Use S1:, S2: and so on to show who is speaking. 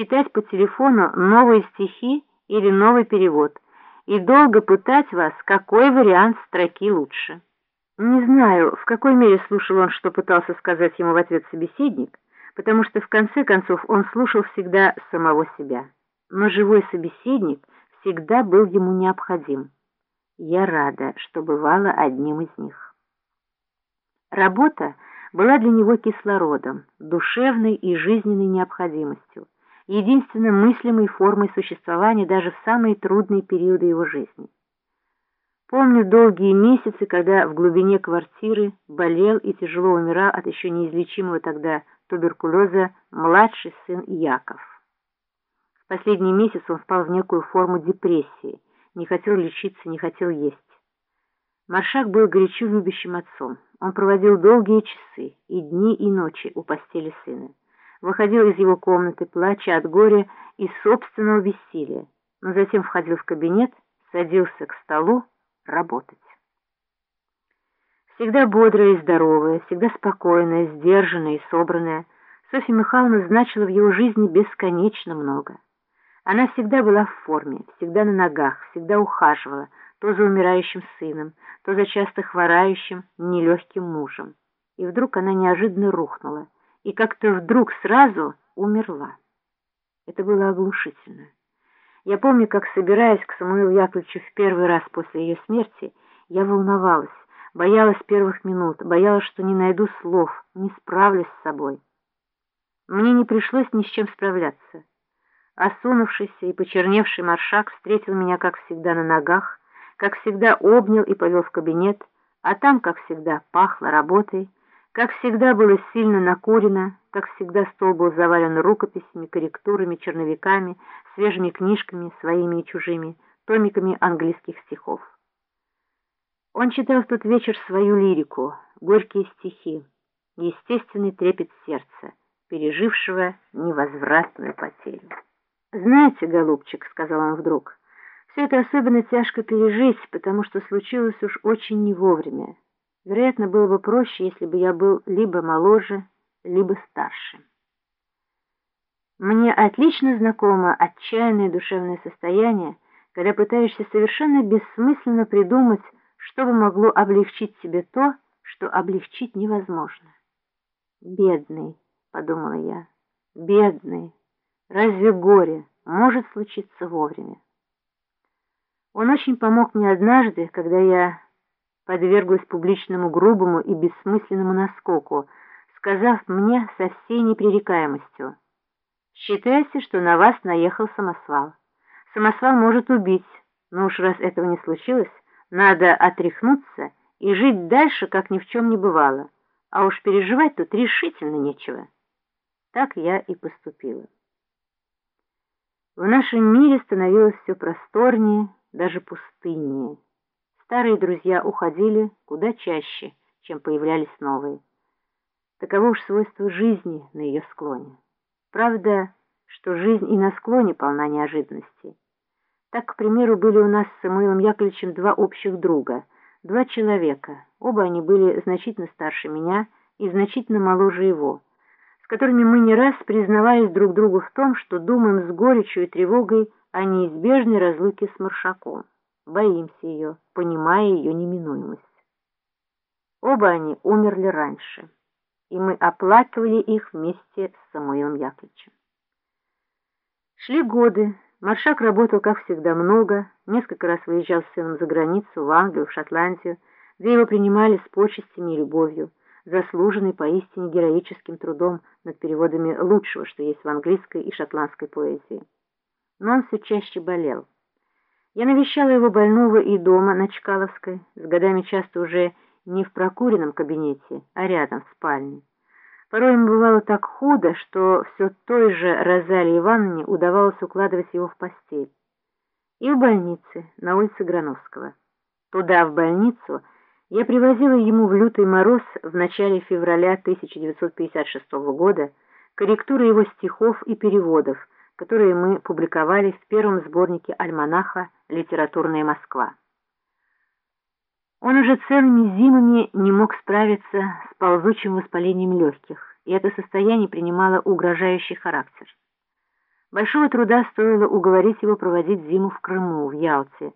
S1: читать по телефону новые стихи или новый перевод и долго пытать вас, какой вариант строки лучше. Не знаю, в какой мере слушал он, что пытался сказать ему в ответ собеседник, потому что в конце концов он слушал всегда самого себя. Но живой собеседник всегда был ему необходим. Я рада, что бывала одним из них. Работа была для него кислородом, душевной и жизненной необходимостью, единственно мыслимой формой существования даже в самые трудные периоды его жизни. Помню долгие месяцы, когда в глубине квартиры болел и тяжело умирал от еще неизлечимого тогда туберкулеза младший сын Яков. В последний месяц он впал в некую форму депрессии, не хотел лечиться, не хотел есть. Маршак был горячо любящим отцом. Он проводил долгие часы, и дни, и ночи у постели сына выходил из его комнаты, плача от горя и собственного бессилия, но затем входил в кабинет, садился к столу работать. Всегда бодрая и здоровая, всегда спокойная, сдержанная и собранная, Софья Михайловна значила в его жизни бесконечно много. Она всегда была в форме, всегда на ногах, всегда ухаживала, то за умирающим сыном, то за часто хворающим, нелегким мужем. И вдруг она неожиданно рухнула и как-то вдруг сразу умерла. Это было оглушительно. Я помню, как, собираясь к Самуилу Яковлевичу в первый раз после ее смерти, я волновалась, боялась первых минут, боялась, что не найду слов, не справлюсь с собой. Мне не пришлось ни с чем справляться. Осунувшийся и почерневший маршак встретил меня, как всегда, на ногах, как всегда обнял и повел в кабинет, а там, как всегда, пахло работой, как всегда было сильно накурено, как всегда стол был завален рукописями, корректурами, черновиками, свежими книжками, своими и чужими, томиками английских стихов. Он читал в тот вечер свою лирику, горькие стихи, естественный трепет сердца, пережившего невозвратную потерю. «Знаете, голубчик», — сказал он вдруг, — «все это особенно тяжко пережить, потому что случилось уж очень не вовремя. Вероятно, было бы проще, если бы я был либо моложе, либо старше. Мне отлично знакомо отчаянное душевное состояние, когда пытаешься совершенно бессмысленно придумать, что бы могло облегчить тебе то, что облегчить невозможно. «Бедный», — подумала я, — «бедный, разве горе может случиться вовремя?» Он очень помог мне однажды, когда я подверглась публичному грубому и бессмысленному наскоку, сказав мне со всей непререкаемостью, «Считайте, что на вас наехал самосвал. Самосвал может убить, но уж раз этого не случилось, надо отряхнуться и жить дальше, как ни в чем не бывало, а уж переживать тут решительно нечего». Так я и поступила. В нашем мире становилось все просторнее, даже пустыннее. Старые друзья уходили куда чаще, чем появлялись новые. Таково уж свойство жизни на ее склоне. Правда, что жизнь и на склоне полна неожиданностей. Так, к примеру, были у нас с Самуилом Яковлевичем два общих друга, два человека, оба они были значительно старше меня и значительно моложе его, с которыми мы не раз признавались друг другу в том, что думаем с горечью и тревогой о неизбежной разлуке с Маршаком боимся ее, понимая ее неминуемость. Оба они умерли раньше, и мы оплакивали их вместе с Самуилом Яковлевичем. Шли годы, Маршак работал, как всегда, много, несколько раз выезжал с сыном за границу, в Англию, в Шотландию, где его принимали с почестями и любовью, заслуженный поистине героическим трудом над переводами лучшего, что есть в английской и шотландской поэзии. Но он все чаще болел. Я навещала его больного и дома на Чкаловской, с годами часто уже не в прокуренном кабинете, а рядом в спальне. Порой ему бывало так худо, что все той же Розалии Ивановне удавалось укладывать его в постель. И в больнице, на улице Грановского. Туда, в больницу, я привозила ему в лютый мороз в начале февраля 1956 года корректуры его стихов и переводов, которые мы публиковали в первом сборнике альманаха «Литературная Москва». Он уже целыми зимами не мог справиться с ползучим воспалением легких, и это состояние принимало угрожающий характер. Большого труда стоило уговорить его проводить зиму в Крыму, в Ялте,